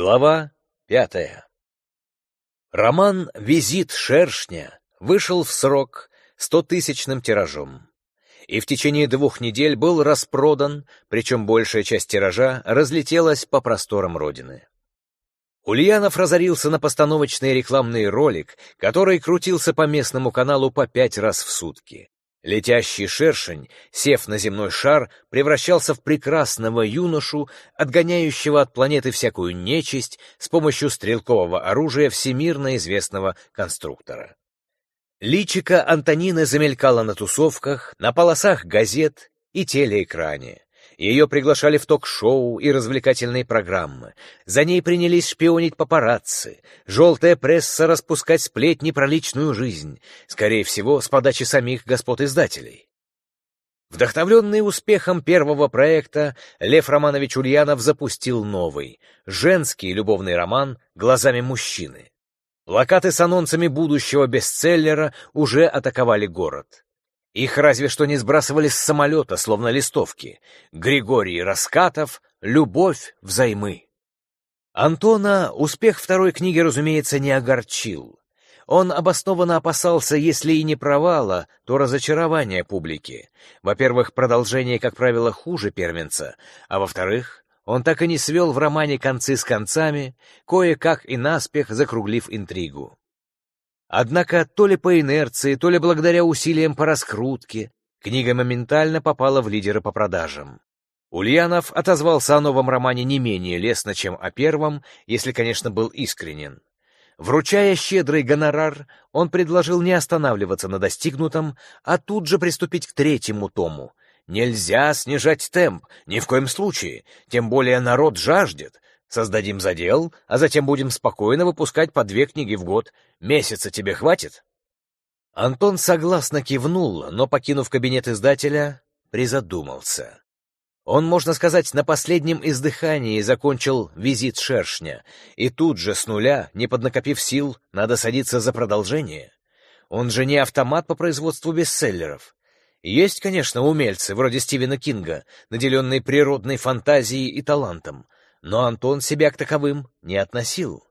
Глава пятая Роман «Визит шершня» вышел в срок стотысячным тиражом и в течение двух недель был распродан, причем большая часть тиража разлетелась по просторам Родины. Ульянов разорился на постановочный рекламный ролик, который крутился по местному каналу по пять раз в сутки. Летящий шершень, сев на земной шар, превращался в прекрасного юношу, отгоняющего от планеты всякую нечисть с помощью стрелкового оружия всемирно известного конструктора. Личика Антонины замелькала на тусовках, на полосах газет и телеэкране. Ее приглашали в ток-шоу и развлекательные программы. За ней принялись шпионить папарацци. Желтая пресса распускать сплетни про личную жизнь. Скорее всего, с подачи самих господ-издателей. Вдохновленный успехом первого проекта, Лев Романович Ульянов запустил новый, женский любовный роман «Глазами мужчины». Плакаты с анонсами будущего бестселлера уже атаковали город. Их разве что не сбрасывали с самолета, словно листовки. Григорий Раскатов «Любовь взаймы». Антона успех второй книги, разумеется, не огорчил. Он обоснованно опасался, если и не провала, то разочарования публики. Во-первых, продолжение, как правило, хуже первенца, а во-вторых, он так и не свел в романе концы с концами, кое-как и наспех закруглив интригу. Однако то ли по инерции, то ли благодаря усилиям по раскрутке, книга моментально попала в лидеры по продажам. Ульянов отозвался о новом романе не менее лестно, чем о первом, если, конечно, был искренен. Вручая щедрый гонорар, он предложил не останавливаться на достигнутом, а тут же приступить к третьему тому. Нельзя снижать темп, ни в коем случае, тем более народ жаждет, Создадим задел, а затем будем спокойно выпускать по две книги в год. Месяца тебе хватит?» Антон согласно кивнул, но, покинув кабинет издателя, призадумался. Он, можно сказать, на последнем издыхании закончил визит шершня, и тут же с нуля, не поднакопив сил, надо садиться за продолжение. Он же не автомат по производству бестселлеров. Есть, конечно, умельцы, вроде Стивена Кинга, наделенные природной фантазией и талантом, но Антон себя к таковым не относил.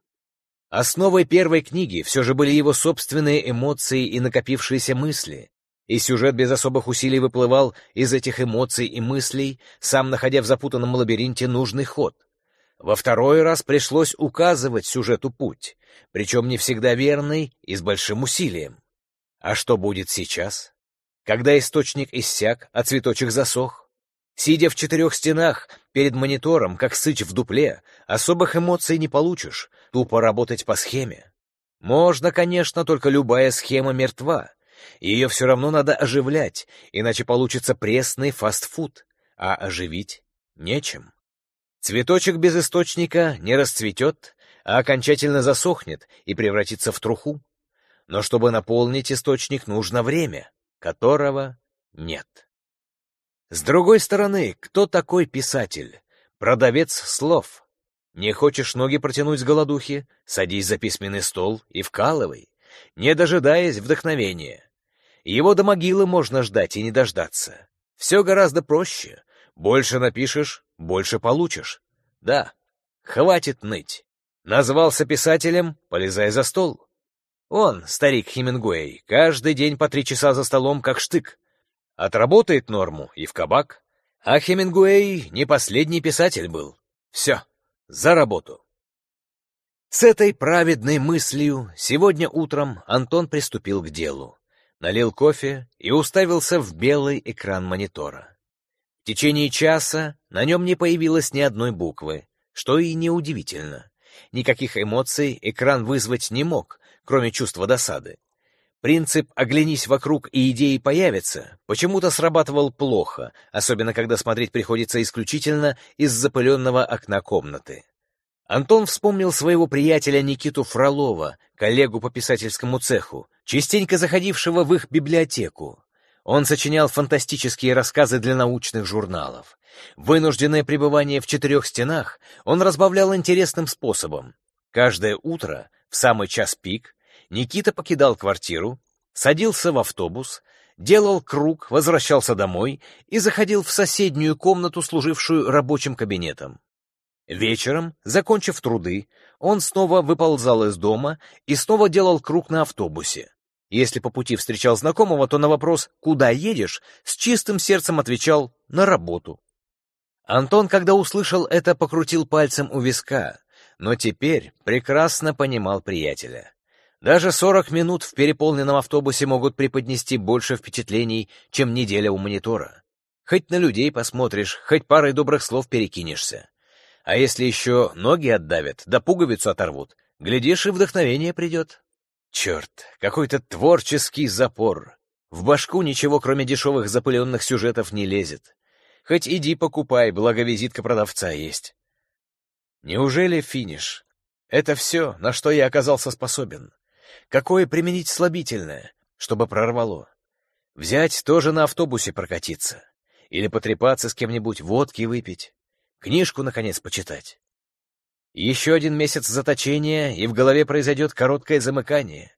Основой первой книги все же были его собственные эмоции и накопившиеся мысли, и сюжет без особых усилий выплывал из этих эмоций и мыслей, сам находя в запутанном лабиринте нужный ход. Во второй раз пришлось указывать сюжету путь, причем не всегда верный и с большим усилием. А что будет сейчас? Когда источник иссяк, а цветочек засох? Сидя в четырех стенах перед монитором, как сыч в дупле, особых эмоций не получишь, тупо работать по схеме. Можно, конечно, только любая схема мертва. Ее все равно надо оживлять, иначе получится пресный фастфуд, а оживить нечем. Цветочек без источника не расцветет, а окончательно засохнет и превратится в труху. Но чтобы наполнить источник, нужно время, которого нет. С другой стороны, кто такой писатель? Продавец слов. Не хочешь ноги протянуть с голодухи? Садись за письменный стол и вкалывай, не дожидаясь вдохновения. Его до могилы можно ждать и не дождаться. Все гораздо проще. Больше напишешь, больше получишь. Да, хватит ныть. Назвался писателем, полезай за стол. Он, старик Хемингуэй, каждый день по три часа за столом, как штык. Отработает норму и в кабак. А Хемингуэй не последний писатель был. Все, за работу. С этой праведной мыслью сегодня утром Антон приступил к делу. Налил кофе и уставился в белый экран монитора. В течение часа на нем не появилось ни одной буквы, что и неудивительно. Никаких эмоций экран вызвать не мог, кроме чувства досады. Принцип «оглянись вокруг, и идеи появятся» почему-то срабатывал плохо, особенно когда смотреть приходится исключительно из запыленного окна комнаты. Антон вспомнил своего приятеля Никиту Фролова, коллегу по писательскому цеху, частенько заходившего в их библиотеку. Он сочинял фантастические рассказы для научных журналов. Вынужденное пребывание в четырех стенах он разбавлял интересным способом. Каждое утро, в самый час пик, Никита покидал квартиру, садился в автобус, делал круг, возвращался домой и заходил в соседнюю комнату, служившую рабочим кабинетом. Вечером, закончив труды, он снова выползал из дома и снова делал круг на автобусе. Если по пути встречал знакомого, то на вопрос «Куда едешь?» с чистым сердцем отвечал «На работу». Антон, когда услышал это, покрутил пальцем у виска, но теперь прекрасно понимал приятеля. Даже сорок минут в переполненном автобусе могут преподнести больше впечатлений, чем неделя у монитора. Хоть на людей посмотришь, хоть парой добрых слов перекинешься. А если еще ноги отдавят, да пуговицу оторвут, глядишь, и вдохновение придет. Черт, какой-то творческий запор. В башку ничего, кроме дешевых запыленных сюжетов, не лезет. Хоть иди покупай, благо визитка продавца есть. Неужели финиш? Это все, на что я оказался способен. Какое применить слабительное, чтобы прорвало? Взять тоже на автобусе прокатиться. Или потрепаться с кем-нибудь, водки выпить. Книжку, наконец, почитать. Еще один месяц заточения, и в голове произойдет короткое замыкание.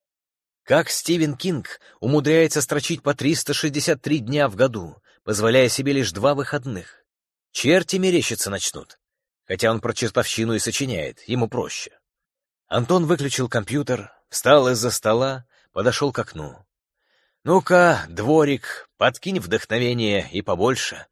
Как Стивен Кинг умудряется строчить по 363 дня в году, позволяя себе лишь два выходных? Черти мерещиться начнут. Хотя он про чертовщину и сочиняет, ему проще. Антон выключил компьютер, встал из-за стола, подошел к окну. «Ну-ка, дворик, подкинь вдохновение и побольше».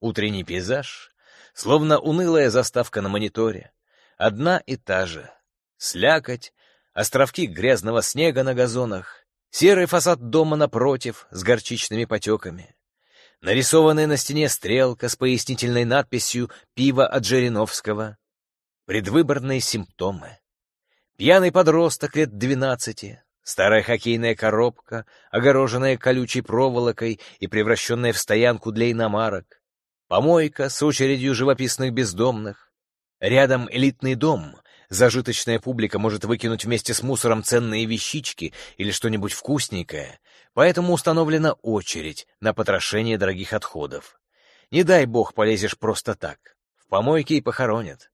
Утренний пейзаж, словно унылая заставка на мониторе. Одна и та же. Слякоть, островки грязного снега на газонах, серый фасад дома напротив с горчичными потеками, нарисованная на стене стрелка с пояснительной надписью «Пиво от Жириновского», предвыборные симптомы. Пьяный подросток лет двенадцати, старая хоккейная коробка, огороженная колючей проволокой и превращенная в стоянку для иномарок, помойка с очередью живописных бездомных. Рядом элитный дом. Зажиточная публика может выкинуть вместе с мусором ценные вещички или что-нибудь вкусненькое, поэтому установлена очередь на потрошение дорогих отходов. Не дай бог полезешь просто так. В помойке и похоронят.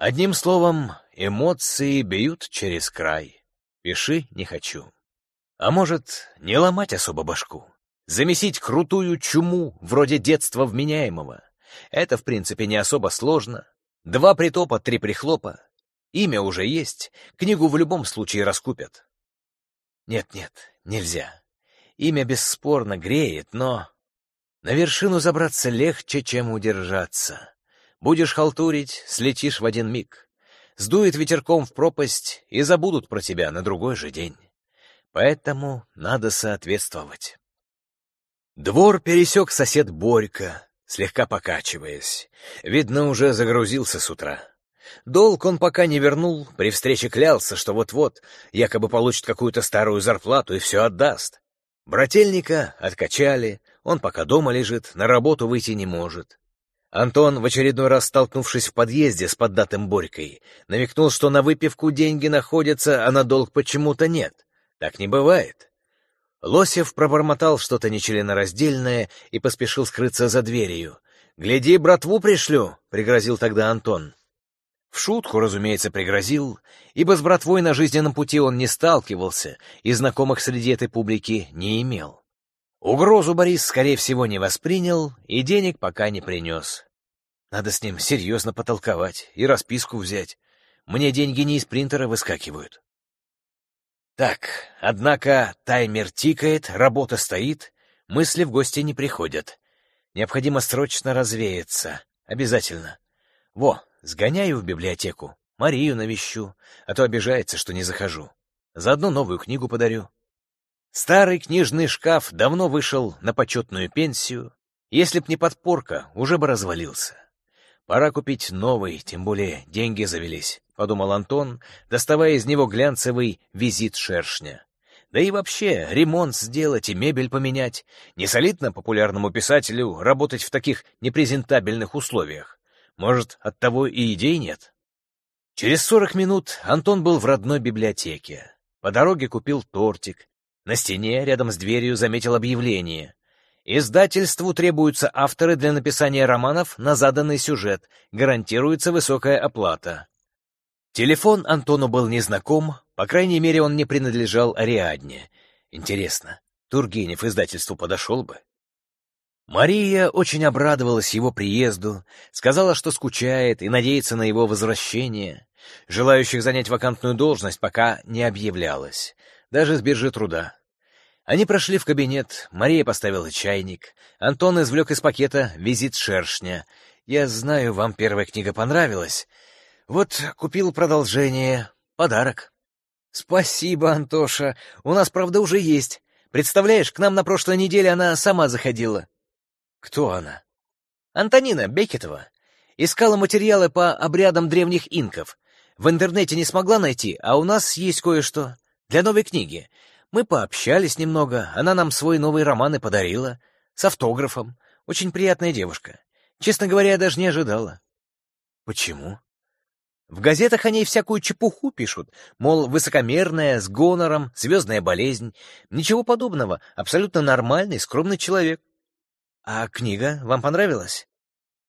Одним словом, эмоции бьют через край. Пиши не хочу. А может, не ломать особо башку? Замесить крутую чуму, вроде детства вменяемого. Это, в принципе, не особо сложно. Два притопа, три прихлопа. Имя уже есть, книгу в любом случае раскупят. Нет-нет, нельзя. Имя бесспорно греет, но... На вершину забраться легче, чем удержаться. Будешь халтурить, слетишь в один миг. Сдует ветерком в пропасть и забудут про тебя на другой же день. Поэтому надо соответствовать. Двор пересек сосед Борька, слегка покачиваясь. Видно, уже загрузился с утра. Долг он пока не вернул, при встрече клялся, что вот-вот якобы получит какую-то старую зарплату и все отдаст. Брательника откачали, он пока дома лежит, на работу выйти не может. Антон, в очередной раз столкнувшись в подъезде с поддатым Борькой, намекнул, что на выпивку деньги находятся, а на долг почему-то нет. Так не бывает. Лосев пробормотал что-то нечленораздельное и поспешил скрыться за дверью. «Гляди, братву пришлю!» — пригрозил тогда Антон. В шутку, разумеется, пригрозил, ибо с братвой на жизненном пути он не сталкивался и знакомых среди этой публики не имел. Угрозу Борис, скорее всего, не воспринял и денег пока не принес. Надо с ним серьезно потолковать и расписку взять. Мне деньги не из принтера выскакивают. Так, однако таймер тикает, работа стоит, мысли в гости не приходят. Необходимо срочно развеяться. Обязательно. Во, сгоняю в библиотеку, Марию навещу, а то обижается, что не захожу. Заодно новую книгу подарю. Старый книжный шкаф давно вышел на почетную пенсию. Если б не подпорка, уже бы развалился. Пора купить новый, тем более деньги завелись подумал Антон, доставая из него глянцевый визит шершня. Да и вообще, ремонт сделать и мебель поменять. Не солидно популярному писателю работать в таких непрезентабельных условиях. Может, от того и идей нет? Через сорок минут Антон был в родной библиотеке. По дороге купил тортик. На стене рядом с дверью заметил объявление. Издательству требуются авторы для написания романов на заданный сюжет. Гарантируется высокая оплата. Телефон Антону был незнаком, по крайней мере, он не принадлежал Ариадне. Интересно, Тургенев издательству подошел бы? Мария очень обрадовалась его приезду, сказала, что скучает и надеется на его возвращение. Желающих занять вакантную должность пока не объявлялось, даже с биржи труда. Они прошли в кабинет, Мария поставила чайник, Антон извлек из пакета визит шершня. «Я знаю, вам первая книга понравилась. Вот купил продолжение, подарок». «Спасибо, Антоша, у нас, правда, уже есть. Представляешь, к нам на прошлой неделе она сама заходила». «Кто она?» «Антонина Бекетова. Искала материалы по обрядам древних инков. В интернете не смогла найти, а у нас есть кое-что. Для новой книги. Мы пообщались немного, она нам свой новый роман и подарила. С автографом. Очень приятная девушка. Честно говоря, я даже не ожидала». «Почему?» В газетах о ней всякую чепуху пишут, мол, высокомерная, с гонором, звездная болезнь. Ничего подобного, абсолютно нормальный, скромный человек. А книга вам понравилась?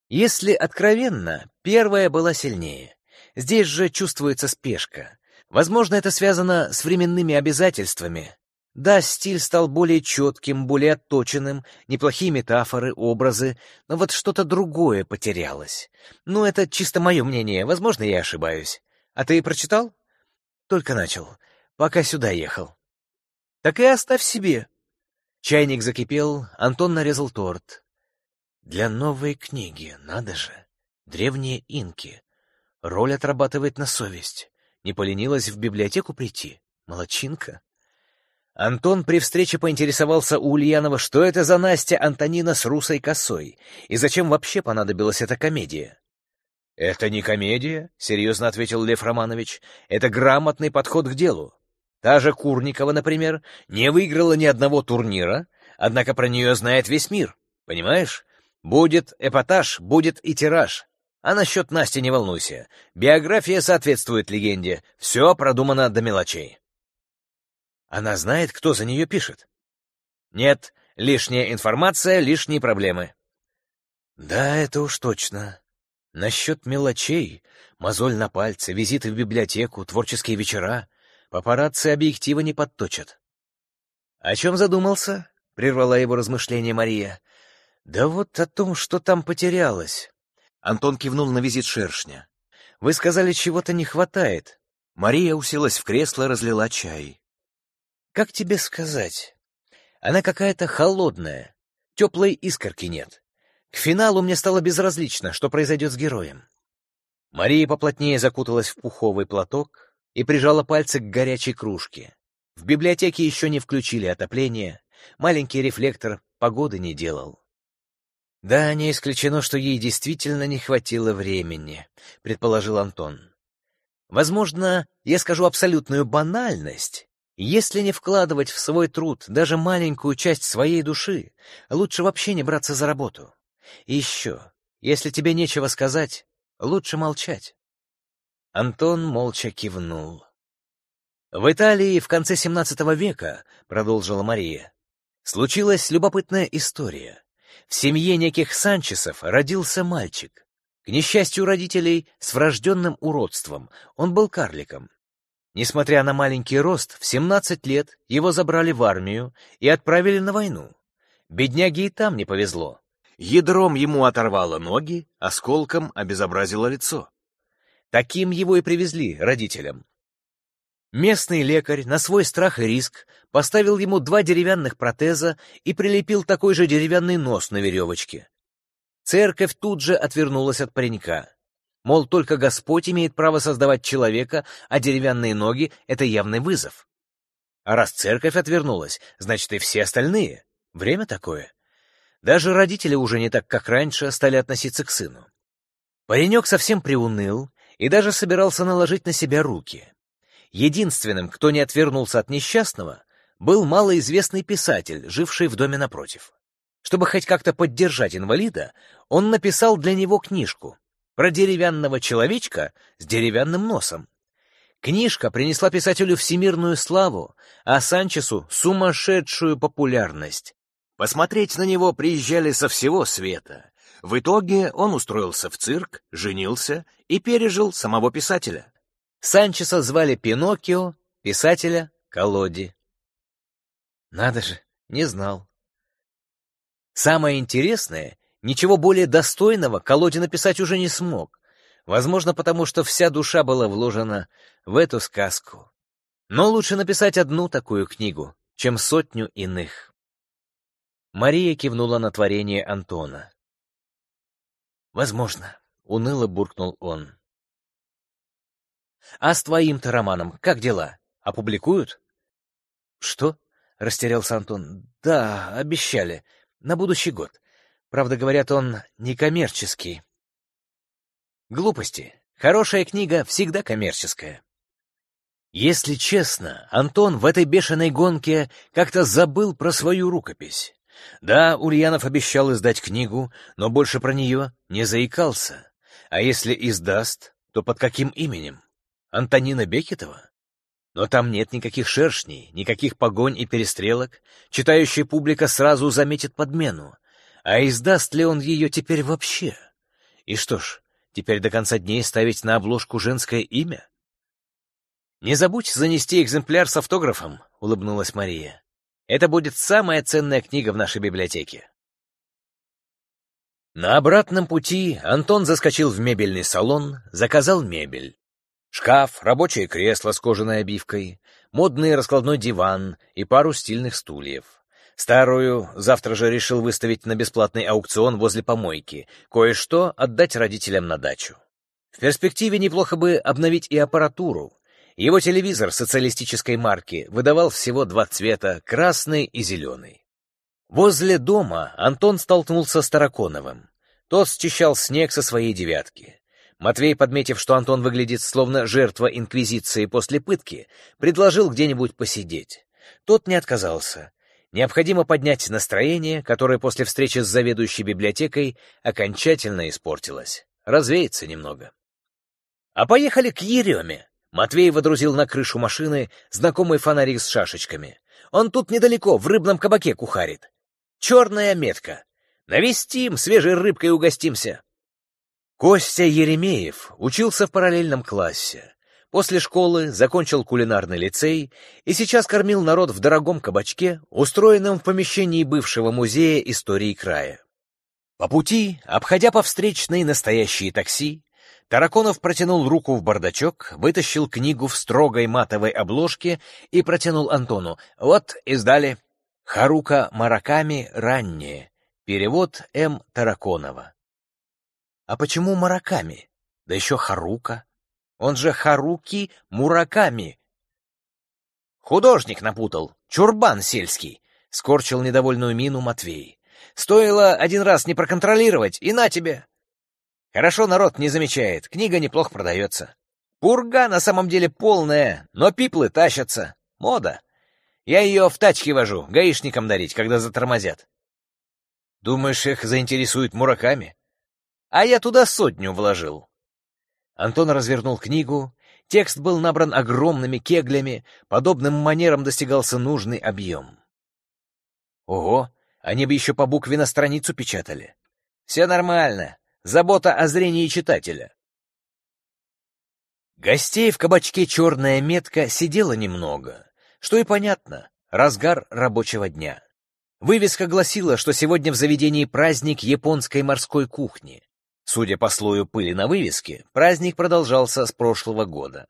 Если откровенно, первая была сильнее. Здесь же чувствуется спешка. Возможно, это связано с временными обязательствами. Да, стиль стал более четким, более отточенным, неплохие метафоры, образы, но вот что-то другое потерялось. Ну, это чисто мое мнение, возможно, я ошибаюсь. А ты прочитал? Только начал, пока сюда ехал. Так и оставь себе. Чайник закипел, Антон нарезал торт. Для новой книги, надо же. Древние инки. Роль отрабатывает на совесть. Не поленилась в библиотеку прийти. Молодчинка. Антон при встрече поинтересовался у Ульянова, что это за Настя Антонина с русой косой, и зачем вообще понадобилась эта комедия. «Это не комедия», — серьезно ответил Лев Романович. «Это грамотный подход к делу. Та же Курникова, например, не выиграла ни одного турнира, однако про нее знает весь мир. Понимаешь? Будет эпатаж, будет и тираж. А насчет Насти не волнуйся. Биография соответствует легенде. Все продумано до мелочей. Она знает, кто за нее пишет? Нет, лишняя информация, лишние проблемы. Да, это уж точно. Насчет мелочей, мозоль на пальце, визиты в библиотеку, творческие вечера — Папарацци объектива не подточат. — О чем задумался? — прервала его размышление Мария. — Да вот о том, что там потерялось. Антон кивнул на визит шершня. — Вы сказали, чего-то не хватает. Мария уселась в кресло, разлила чай. — Как тебе сказать? Она какая-то холодная, теплой искорки нет. К финалу мне стало безразлично, что произойдет с героем. Мария поплотнее закуталась в пуховый платок, и прижала пальцы к горячей кружке. В библиотеке еще не включили отопление, маленький рефлектор погоды не делал. «Да, не исключено, что ей действительно не хватило времени», — предположил Антон. «Возможно, я скажу абсолютную банальность. Если не вкладывать в свой труд даже маленькую часть своей души, лучше вообще не браться за работу. И еще, если тебе нечего сказать, лучше молчать». Антон молча кивнул. «В Италии в конце XVII века, — продолжила Мария, — случилась любопытная история. В семье неких Санчесов родился мальчик. К несчастью родителей, с врожденным уродством, он был карликом. Несмотря на маленький рост, в 17 лет его забрали в армию и отправили на войну. Бедняге и там не повезло. Ядром ему оторвало ноги, осколком обезобразило лицо. Таким его и привезли родителям. Местный лекарь на свой страх и риск поставил ему два деревянных протеза и прилепил такой же деревянный нос на веревочке. Церковь тут же отвернулась от паренька. Мол, только Господь имеет право создавать человека, а деревянные ноги — это явный вызов. А раз церковь отвернулась, значит и все остальные. Время такое. Даже родители уже не так, как раньше, стали относиться к сыну. Паренек совсем приуныл и даже собирался наложить на себя руки. Единственным, кто не отвернулся от несчастного, был малоизвестный писатель, живший в доме напротив. Чтобы хоть как-то поддержать инвалида, он написал для него книжку про деревянного человечка с деревянным носом. Книжка принесла писателю всемирную славу, а Санчесу — сумасшедшую популярность. Посмотреть на него приезжали со всего света. В итоге он устроился в цирк, женился и пережил самого писателя. Санчеса звали Пиноккио, писателя — Колоди. Надо же, не знал. Самое интересное, ничего более достойного Колоде написать уже не смог. Возможно, потому что вся душа была вложена в эту сказку. Но лучше написать одну такую книгу, чем сотню иных. Мария кивнула на творение Антона. «Возможно», — уныло буркнул он. «А с твоим-то романом как дела? Опубликуют?» «Что?» — растерялся Антон. «Да, обещали. На будущий год. Правда, говорят, он некоммерческий». «Глупости. Хорошая книга всегда коммерческая». Если честно, Антон в этой бешеной гонке как-то забыл про свою рукопись. Да, Ульянов обещал издать книгу, но больше про нее не заикался. А если издаст, то под каким именем? Антонина Бекетова? Но там нет никаких шершней, никаких погонь и перестрелок. Читающая публика сразу заметит подмену. А издаст ли он ее теперь вообще? И что ж, теперь до конца дней ставить на обложку женское имя? «Не забудь занести экземпляр с автографом», — улыбнулась Мария. «Это будет самая ценная книга в нашей библиотеке». На обратном пути Антон заскочил в мебельный салон, заказал мебель. Шкаф, рабочее кресло с кожаной обивкой, модный раскладной диван и пару стильных стульев. Старую завтра же решил выставить на бесплатный аукцион возле помойки, кое-что отдать родителям на дачу. В перспективе неплохо бы обновить и аппаратуру. Его телевизор социалистической марки выдавал всего два цвета — красный и зеленый. Возле дома Антон столкнулся с Тараконовым. Тот счищал снег со своей девятки. Матвей, подметив, что Антон выглядит словно жертва инквизиции после пытки, предложил где-нибудь посидеть. Тот не отказался. Необходимо поднять настроение, которое после встречи с заведующей библиотекой окончательно испортилось. Развеется немного. «А поехали к Ереме!» Матвей водрузил на крышу машины знакомый фонарик с шашечками. «Он тут недалеко, в рыбном кабаке кухарит. Черная метка. Навестим, свежей рыбкой угостимся!» Костя Еремеев учился в параллельном классе. После школы закончил кулинарный лицей и сейчас кормил народ в дорогом кабачке, устроенном в помещении бывшего музея истории края. По пути, обходя по встречной настоящие такси, Тараконов протянул руку в бардачок, вытащил книгу в строгой матовой обложке и протянул Антону. Вот, издали. Харука Мараками раннее. Перевод М. Тараконова. А почему Мараками? Да еще Харука. Он же Харуки Мураками. Художник напутал. Чурбан сельский. Скорчил недовольную мину Матвей. Стоило один раз не проконтролировать, и на тебе. Хорошо народ не замечает, книга неплохо продается. Пурга на самом деле полная, но пиплы тащатся. Мода. Я ее в тачке вожу, гаишникам дарить, когда затормозят. Думаешь, их заинтересует Мураками? А я туда сотню вложил. Антон развернул книгу. Текст был набран огромными кеглями, подобным манером достигался нужный объем. Ого, они бы еще по букве на страницу печатали. Все нормально, забота о зрении читателя. Гостей в кабачке «Черная метка» сидело немного, что и понятно, разгар рабочего дня. Вывеска гласила, что сегодня в заведении праздник японской морской кухни. Судя по слою пыли на вывеске, праздник продолжался с прошлого года.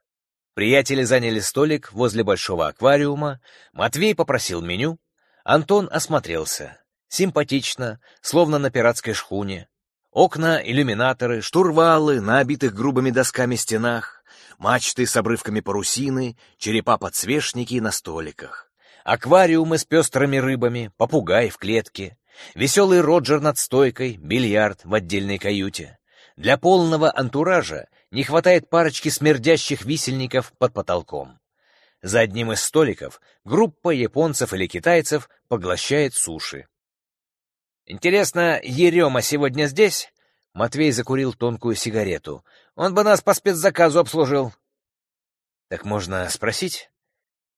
Приятели заняли столик возле большого аквариума, Матвей попросил меню, Антон осмотрелся. Симпатично, словно на пиратской шхуне. Окна, иллюминаторы, штурвалы на обитых грубыми досками стенах, мачты с обрывками парусины, черепа-подсвечники на столиках. Аквариумы с пестрыми рыбами, попугай в клетке, Веселый Роджер над стойкой, бильярд в отдельной каюте. Для полного антуража не хватает парочки смердящих висельников под потолком. За одним из столиков группа японцев или китайцев поглощает суши. «Интересно, Ерема сегодня здесь?» Матвей закурил тонкую сигарету. «Он бы нас по спецзаказу обслужил». «Так можно спросить?»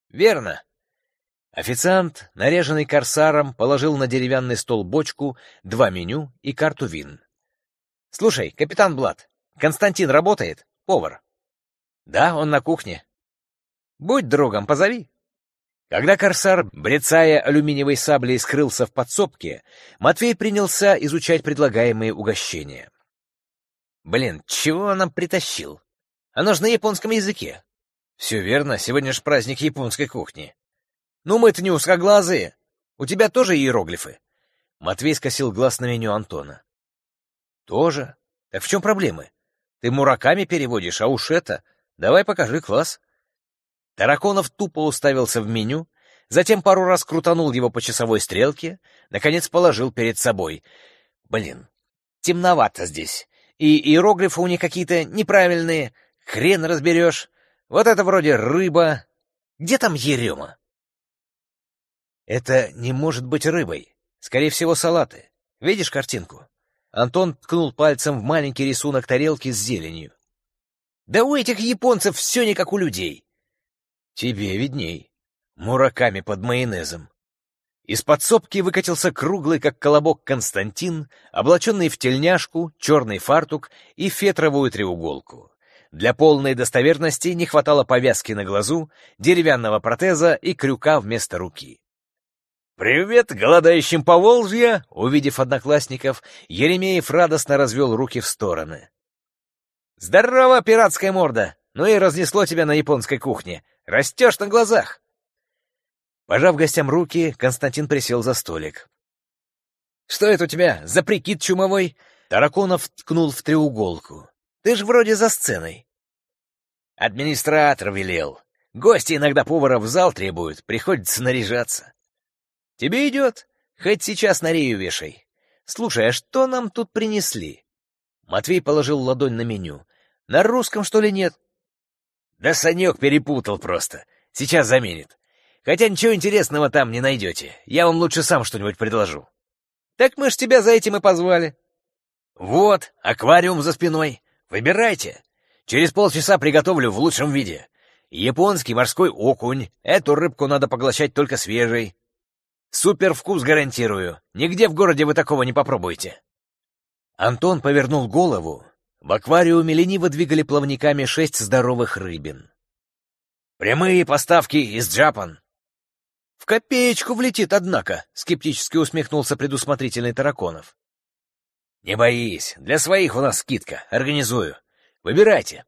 «Верно. Официант, наряженный корсаром, положил на деревянный стол бочку, два меню и карту вин. — Слушай, капитан Блад, Константин работает? Повар. — Да, он на кухне. — Будь другом, позови. Когда корсар, брецая алюминиевой саблей, скрылся в подсобке, Матвей принялся изучать предлагаемые угощения. Блин, чего он нам притащил? Оно же на японском языке. Все верно, сегодня же праздник японской кухни. Ну мы-то не узкоглазые. У тебя тоже иероглифы? Матвей скосил глаз на меню Антона. Тоже? Так в чем проблемы? Ты мураками переводишь, а уж это... Давай покажи класс. Тараконов тупо уставился в меню, затем пару раз крутанул его по часовой стрелке, наконец положил перед собой. Блин, темновато здесь. И иероглифы у них какие-то неправильные, хрен разберешь. Вот это вроде рыба. Где там ерема? Это не может быть рыбой. Скорее всего, салаты. Видишь картинку? Антон ткнул пальцем в маленький рисунок тарелки с зеленью. Да у этих японцев все не как у людей. Тебе видней. Мураками под майонезом. Из подсобки выкатился круглый, как колобок, Константин, облаченный в тельняшку, черный фартук и фетровую треуголку. Для полной достоверности не хватало повязки на глазу, деревянного протеза и крюка вместо руки. «Привет, голодающим по Волжье!» Увидев одноклассников, Еремеев радостно развел руки в стороны. «Здорово, пиратская морда! Ну и разнесло тебя на японской кухне. Растешь на глазах!» Пожав гостям руки, Константин присел за столик. «Что это у тебя, за прикид чумовой?» Тараконов ткнул в треуголку. «Ты ж вроде за сценой». «Администратор велел. Гости иногда повара в зал требуют, приходится наряжаться». «Тебе идет? Хоть сейчас на рею вешай. Слушай, а что нам тут принесли?» Матвей положил ладонь на меню. «На русском, что ли, нет?» «Да Санек перепутал просто. Сейчас заменит. Хотя ничего интересного там не найдете. Я вам лучше сам что-нибудь предложу». «Так мы ж тебя за этим и позвали». «Вот, аквариум за спиной. Выбирайте. Через полчаса приготовлю в лучшем виде. Японский морской окунь. Эту рыбку надо поглощать только свежей. Супер вкус гарантирую. Нигде в городе вы такого не попробуете». Антон повернул голову. В аквариуме лениво двигали плавниками шесть здоровых рыбин. «Прямые поставки из Джапан», «В копеечку влетит, однако», — скептически усмехнулся предусмотрительный Тараконов. «Не боись, для своих у нас скидка, организую. Выбирайте».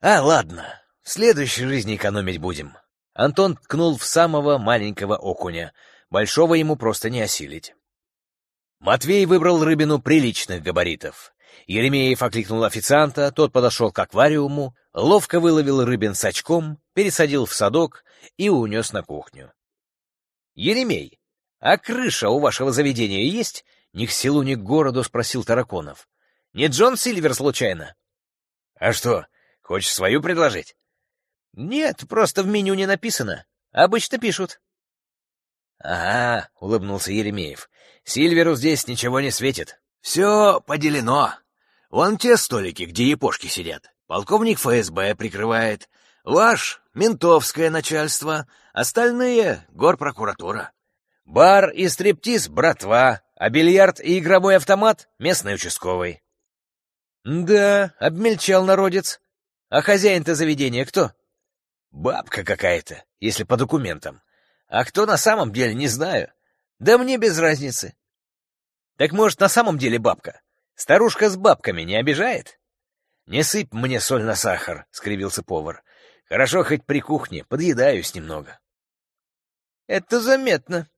«А, ладно, в следующей жизни экономить будем». Антон ткнул в самого маленького окуня. Большого ему просто не осилить. Матвей выбрал рыбину приличных габаритов. Еремеев окликнул официанта, тот подошел к аквариуму, ловко выловил рыбин с очком, пересадил в садок и унес на кухню. «Еремей, а крыша у вашего заведения есть?» Ни к селу, ни к городу спросил Тараконов. «Не Джон Сильвер случайно?» «А что, хочешь свою предложить?» «Нет, просто в меню не написано. Обычно пишут». «Ага», — улыбнулся Еремеев. «Сильверу здесь ничего не светит. Все поделено. Вон те столики, где епошки сидят. Полковник ФСБ прикрывает. Ваш — ментовское начальство, остальные — горпрокуратура. Бар и стриптиз — братва, а бильярд и игровой автомат — местный участковый. Да, обмельчал народец. А хозяин-то заведения кто? Бабка какая-то, если по документам. А кто на самом деле, не знаю. Да мне без разницы. Так может, на самом деле бабка? Старушка с бабками не обижает? Не сыпь мне соль на сахар, — скривился повар. Хорошо хоть при кухне, подъедаюсь немного. Это заметно.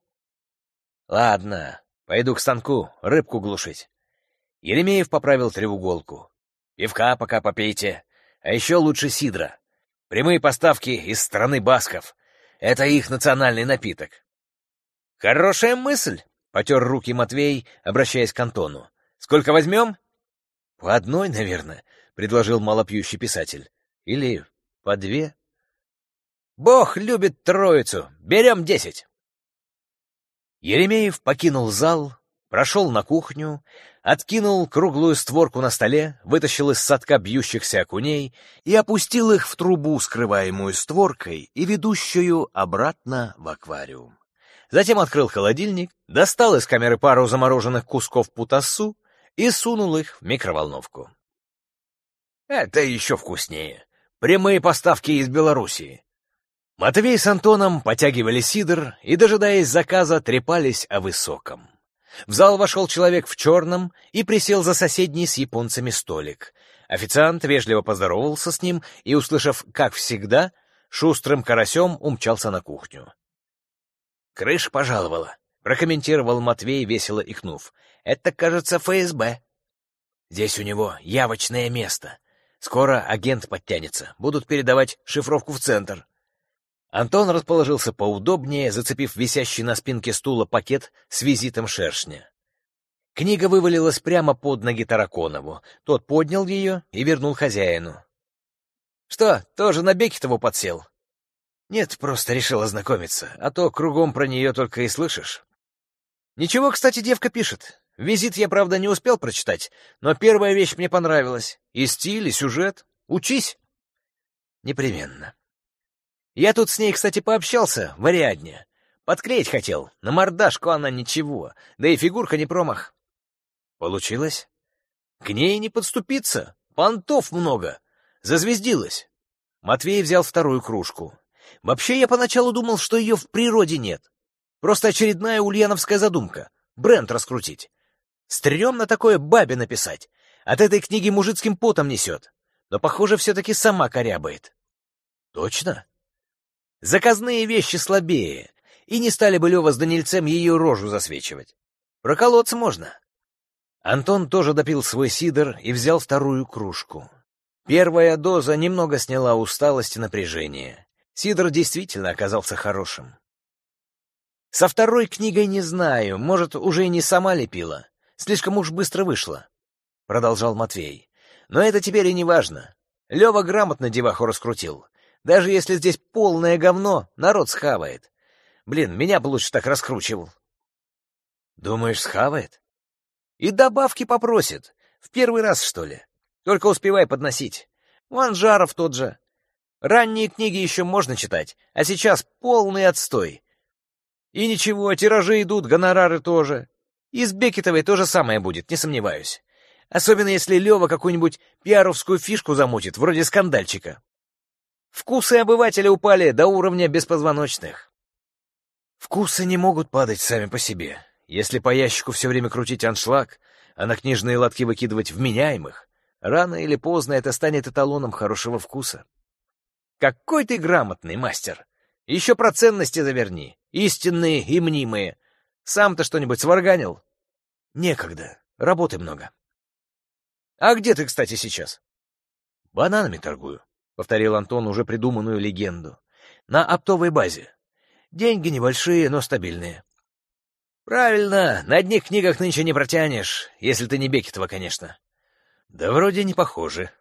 Ладно, пойду к станку, рыбку глушить. Еремеев поправил треуголку. Пивка пока попейте, а еще лучше сидра. Прямые поставки из страны басков. Это их национальный напиток. Хорошая мысль, потер руки Матвей, обращаясь к Антону. Сколько возьмем? По одной, наверное, предложил малопьющий писатель. Или по две? Бог любит троицу. Берем десять. Еремеев покинул зал, прошел на кухню, откинул круглую створку на столе, вытащил из садка бьющихся окуней и опустил их в трубу, скрываемую створкой и ведущую обратно в аквариум. Затем открыл холодильник, достал из камеры пару замороженных кусков путасу и сунул их в микроволновку. «Это еще вкуснее», Прямые поставки из Белоруссии. Матвей с Антоном потягивали сидр и, дожидаясь заказа, трепались о высоком. В зал вошел человек в черном и присел за соседний с японцами столик. Официант вежливо поздоровался с ним и, услышав «как всегда», шустрым карасем умчался на кухню. «Крыш пожаловала», — прокомментировал Матвей, весело икнув. «Это, кажется, ФСБ». «Здесь у него явочное место. Скоро агент подтянется. Будут передавать шифровку в центр». Антон расположился поудобнее, зацепив висящий на спинке стула пакет с визитом шершня. Книга вывалилась прямо под ноги Тараконову. Тот поднял ее и вернул хозяину. — Что, тоже на Бекетову подсел? — Нет, просто решил ознакомиться, а то кругом про нее только и слышишь. — Ничего, кстати, девка пишет. Визит я, правда, не успел прочитать, но первая вещь мне понравилась. И стиль, и сюжет. Учись. — Непременно. Я тут с ней, кстати, пообщался в Ариадне. Подклеить хотел. На мордашку она ничего. Да и фигурка не промах. Получилось? К ней не подступиться. Понтов много. Зазвездилась. Матвей взял вторую кружку. Вообще, я поначалу думал, что ее в природе нет. Просто очередная ульяновская задумка. Бренд раскрутить. Стремно такое бабе написать. От этой книги мужицким потом несет. Но, похоже, все-таки сама корябает. Точно? Заказные вещи слабее, и не стали бы Лева с Данильцем ее рожу засвечивать. Проколоться можно. Антон тоже допил свой сидр и взял вторую кружку. Первая доза немного сняла усталость и напряжение. Сидр действительно оказался хорошим. Со второй книгой не знаю, может, уже и не сама лепила. Слишком уж быстро вышла, — продолжал Матвей. Но это теперь и не важно. Лева грамотно деваху раскрутил. Даже если здесь полное говно, народ схавает. Блин, меня бы лучше так раскручивал. Думаешь, схавает? И добавки попросит. В первый раз, что ли? Только успевай подносить. Вон Жаров тот же. Ранние книги еще можно читать, а сейчас полный отстой. И ничего, тиражи идут, гонорары тоже. И с Бекетовой то же самое будет, не сомневаюсь. Особенно если Лева какую-нибудь пиаровскую фишку замутит, вроде скандальчика. Вкусы обывателя упали до уровня беспозвоночных. Вкусы не могут падать сами по себе. Если по ящику все время крутить аншлаг, а на книжные лотки выкидывать вменяемых, рано или поздно это станет эталоном хорошего вкуса. Какой ты грамотный мастер! Еще про ценности заверни, истинные и мнимые. Сам-то что-нибудь сварганил? Некогда, работы много. А где ты, кстати, сейчас? Бананами торгую повторил Антон уже придуманную легенду. На оптовой базе. Деньги небольшие, но стабильные. Правильно, на одних книгах нынче не протянешь, если ты не Бекетова, конечно. Да вроде не похоже.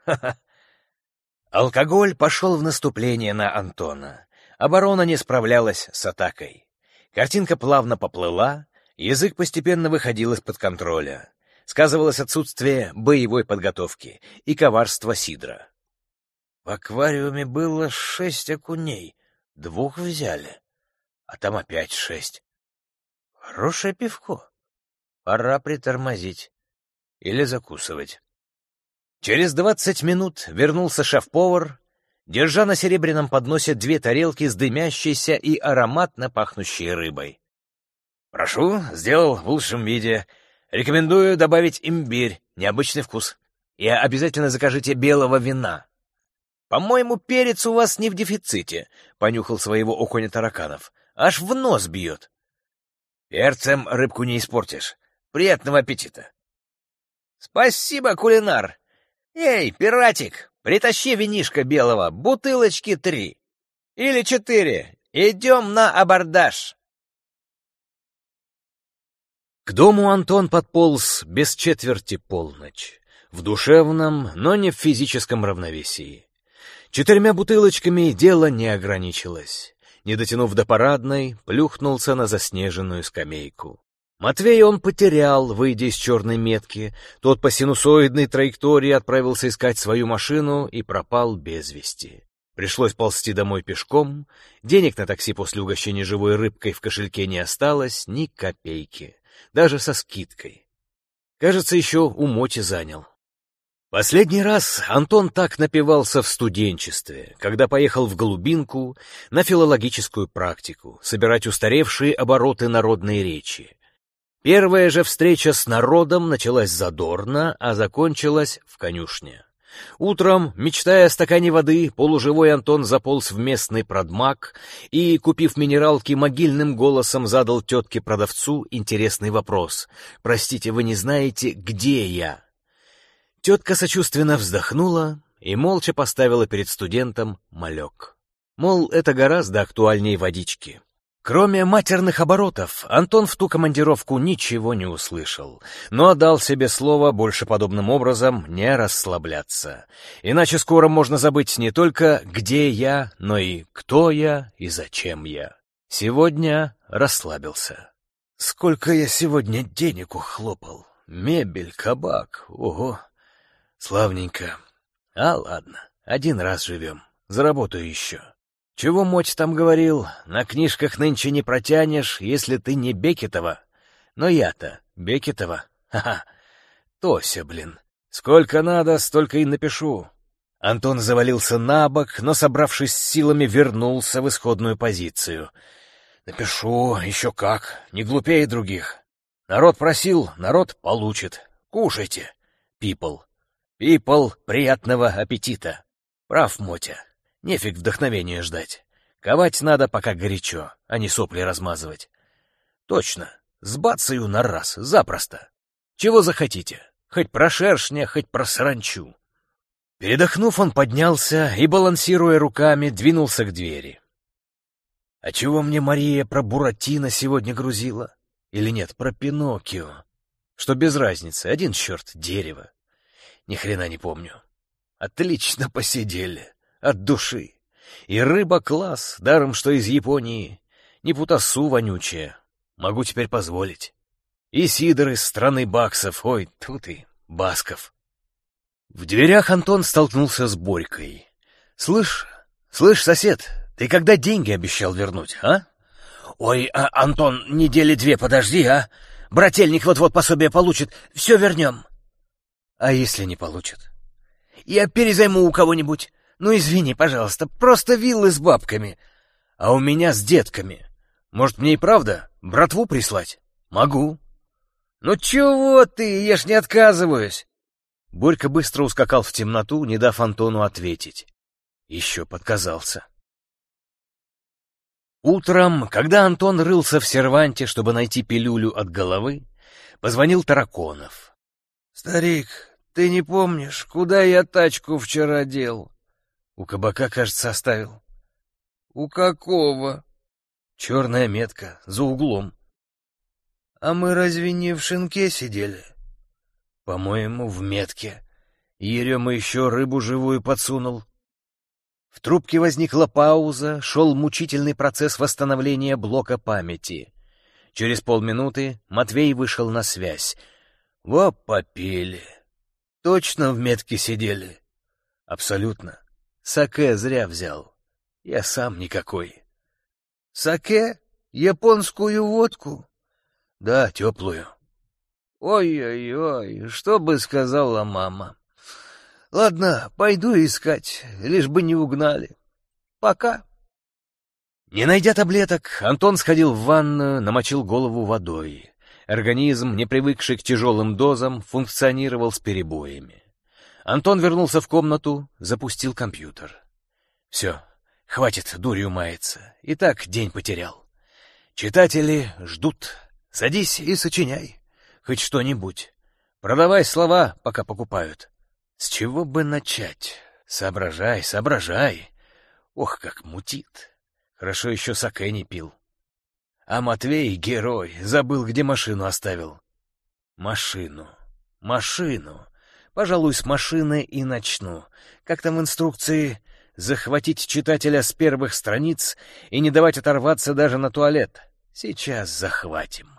Алкоголь пошел в наступление на Антона. Оборона не справлялась с атакой. Картинка плавно поплыла, язык постепенно выходил из-под контроля. Сказывалось отсутствие боевой подготовки и коварство Сидра. В аквариуме было шесть окуней, двух взяли, а там опять шесть. Хорошее пивко. Пора притормозить или закусывать. Через двадцать минут вернулся шеф-повар, держа на серебряном подносе две тарелки с дымящейся и ароматно пахнущей рыбой. «Прошу, сделал в лучшем виде. Рекомендую добавить имбирь, необычный вкус. И обязательно закажите белого вина. «По-моему, перец у вас не в дефиците», — понюхал своего окуня тараканов. «Аж в нос бьет». «Перцем рыбку не испортишь. Приятного аппетита». «Спасибо, кулинар. Эй, пиратик, притащи винишко белого, бутылочки три. Или четыре. Идем на абордаж». К дому Антон подполз без четверти полночь, в душевном, но не в физическом равновесии. Четырьмя бутылочками дело не ограничилось. Не дотянув до парадной, плюхнулся на заснеженную скамейку. Матвея он потерял, выйдя из черной метки. Тот по синусоидной траектории отправился искать свою машину и пропал без вести. Пришлось ползти домой пешком. Денег на такси после угощения живой рыбкой в кошельке не осталось ни копейки, даже со скидкой. Кажется, еще у Моти занял. Последний раз Антон так напивался в студенчестве, когда поехал в Голубинку на филологическую практику, собирать устаревшие обороты народной речи. Первая же встреча с народом началась задорно, а закончилась в конюшне. Утром, мечтая о стакане воды, полуживой Антон заполз в местный продмаг и, купив минералки, могильным голосом задал тетке-продавцу интересный вопрос. «Простите, вы не знаете, где я?» Тетка сочувственно вздохнула и молча поставила перед студентом малек. Мол, это гораздо актуальнее водички. Кроме матерных оборотов, Антон в ту командировку ничего не услышал, но дал себе слово больше подобным образом не расслабляться. Иначе скоро можно забыть не только где я, но и кто я и зачем я. Сегодня расслабился. Сколько я сегодня денег ухлопал. Мебель, кабак, ого. Славненько. А ладно, один раз живем, заработаю еще. Чего Моть там говорил, на книжках нынче не протянешь, если ты не Бекетова. Но я-то Бекетова. Ха-ха. Тося, блин. Сколько надо, столько и напишу. Антон завалился на бок, но, собравшись силами, вернулся в исходную позицию. Напишу, еще как, не глупее других. Народ просил, народ получит. Кушайте, пипл. Пипл, приятного аппетита. Прав, Мотя. Нефиг вдохновения ждать. Ковать надо, пока горячо, а не сопли размазывать. Точно, сбацаю на раз, запросто. Чего захотите, хоть про шершня, хоть про саранчу. Передохнув, он поднялся и, балансируя руками, двинулся к двери. А чего мне Мария про Буратино сегодня грузила? Или нет, про Пиноккио? Что без разницы, один черт, дерево. Ни хрена не помню. Отлично посидели. От души. И рыба класс, даром что из Японии. Не путасу вонючая. Могу теперь позволить. И сидор из страны баксов, ой, тут и басков. В дверях Антон столкнулся с Борькой. «Слышь, слышь, сосед, ты когда деньги обещал вернуть, а?» «Ой, а, Антон, недели две подожди, а? Брательник вот-вот пособие получит, все вернем». А если не получат? Я перезайму у кого-нибудь. Ну, извини, пожалуйста, просто виллы с бабками. А у меня с детками. Может, мне и правда братву прислать? Могу. Ну чего ты, я ж не отказываюсь. Борька быстро ускакал в темноту, не дав Антону ответить. Еще подказался. Утром, когда Антон рылся в серванте, чтобы найти пилюлю от головы, позвонил Тараконов. «Старик, ты не помнишь, куда я тачку вчера дел?» «У кабака, кажется, оставил». «У какого?» «Черная метка, за углом». «А мы разве не в шинке сидели?» «По-моему, в метке. Ерема еще рыбу живую подсунул». В трубке возникла пауза, шел мучительный процесс восстановления блока памяти. Через полминуты Матвей вышел на связь — во попили. Точно в метке сидели? Абсолютно. Саке зря взял. Я сам никакой. Саке? Японскую водку? Да, теплую. Ой-ой-ой, что бы сказала мама. Ладно, пойду искать, лишь бы не угнали. Пока. Не найдя таблеток, Антон сходил в ванную, намочил голову водой. Организм, не привыкший к тяжелым дозам, функционировал с перебоями. Антон вернулся в комнату, запустил компьютер. Все, хватит дурью маяться. И так день потерял. Читатели ждут. Садись и сочиняй. Хоть что-нибудь. Продавай слова, пока покупают. С чего бы начать? Соображай, соображай. Ох, как мутит. Хорошо еще саке не пил. А Матвей, герой, забыл, где машину оставил. Машину. Машину. Пожалуй, с машины и начну. Как там в инструкции? Захватить читателя с первых страниц и не давать оторваться даже на туалет. Сейчас захватим.